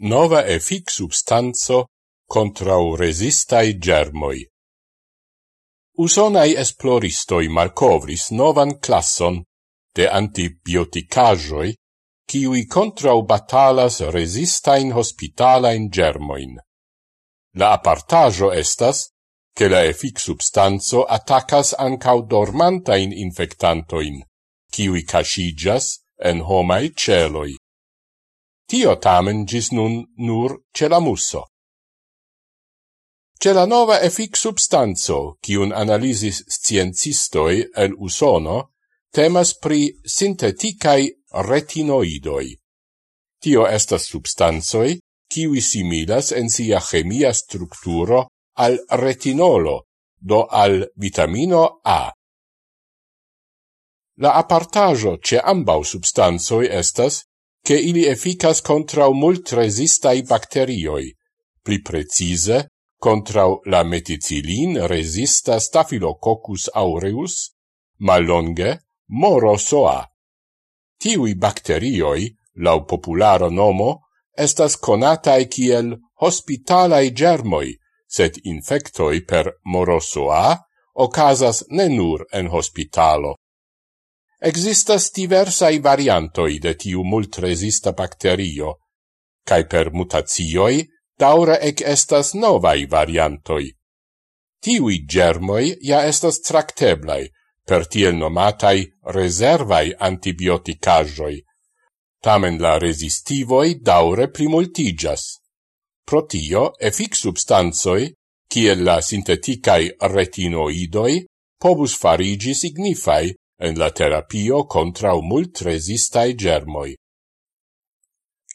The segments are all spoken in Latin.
nova effic substanzo contrau resistai germoi. Usonai esploristoi marcovris novan classon de antibioticajoi kiui contrau batalas resistain hospitalain germoin. La apartajo estas che la effic substanzo attacas ancau dormantain infectantoin, kiui casigas en homai celoi. Tio tamen gis nun nur ce la musso. Ce la nova effic substanzo, cium analisis sciencistoi el usono, temas pri sinteticai retinoidoi. Tio estas substanzoi, ciui similas en sia chemia structuro al retinolo, do al vitamino A. La apartajo ce ambau substanzoi estas che ili efficas contra mult resistai bacterioi, pli precise contra la meticilin resista Staphylococcus aureus, malonge morosoa. Tiui bacterioi, lau popularo nomo, estas conatae kiel hospitalae germoi, sed infectoi per morosoa ocasas ne nur en hospitalo. Existas diversai variantoi de tiu multresista bacterio, cae per mutazioi daura ec estas novai variantoi. Tiui germoi ja estas tracteblai, per tiel nomatai reservai antibioticajoi. Tamen la resistivoi daure primultigas. Pro tio, efic substanzoi, kiel la sinteticae retinoidoi, pobus farigi signifai en la terapio contrau mult resistai germoi.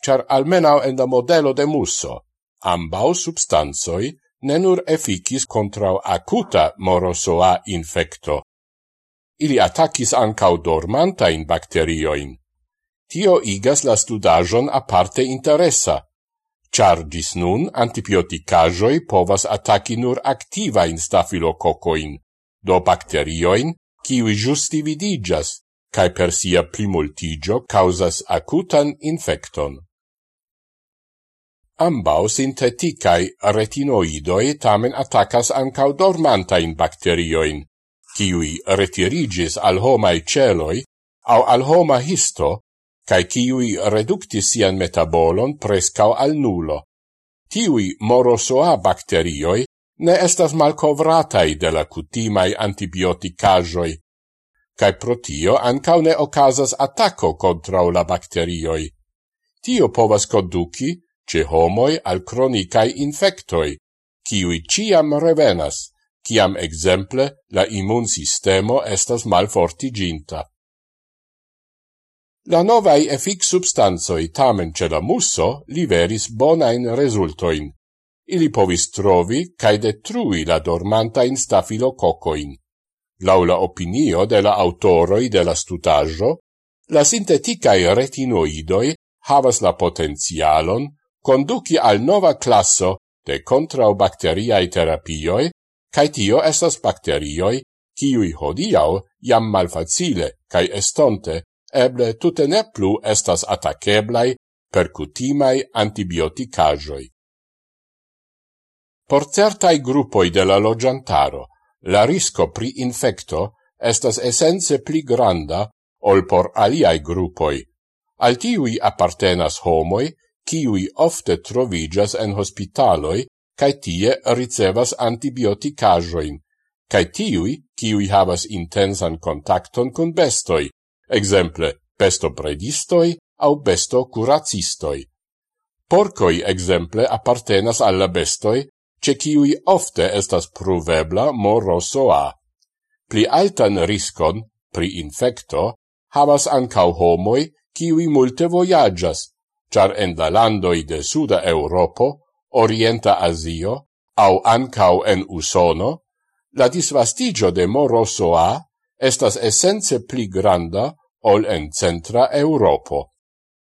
Char almenau en la modelo de musso, ambau substanzoi nenur efficis contrau acuta morosoa infecto. Ili attacis ancau dormantain bacterioin. Tio igas la studajon aparte interesa, char gis nun antibioticajoi povas attaci nur activa in stafilococoin, do bacterioin qui justi vidigas, cae per sia primultigio causas acutan infecton. Ambau sinteticae retinoidoi tamen attacas ancau dormantain bacterioin, qui retirigis al homai celoi au al homa histo, cae qui reductis sian metabolon prescau al nulo. Tiui morosoa bacterioi ne estas malcovratai de la cutimai antibioticajoi, cae protio ancau ne ocasas attaco contra la bacterioi. Tio povas conduci, ce homoi, al cronicae infectoi, ciui ciam revenas, ciam exemple la immun sistemo estas malfortiginta. La novae efic substanzoi tamen ce la musso liveris bonain resultoin, ili povis trovi cae detrui la dormantain stafilococoin. Laula opinio de la autoroi de la stutaggio, la sinteticae retinoidoi havas la potenzialon conduci al nova classo de contraubacteriae terapioi, cae tio estas bacterioi ciui hodiau jam malfacile cae estonte eble tute ne plu estas ataceblai per cutimai antibioticajoi. Por certai gruppoi de la logiantaro, la risco pri infecto estas essenze pli granda ol por aliai gruppoi. Al tiui appartenas homoi, kiui ofte trovigas en hospitaloi, cae tie ricevas antibioticajoin, cae tiui, kiui havas intensan contacton con bestoi, exemple, besto predistoi au besto curacistoi. Porcoi, exemple, appartenas alla bestoi, ce ciui ofte estas pruvebla morosoa. Pli altan riscon, pri infecto, havas ancau homoi ciui multe voyagas, char en la landoi de Suda Europo, Orienta Asio, au ancau en Usono, la disvastigio de morosoa estas essence pli granda ol en centra Europo.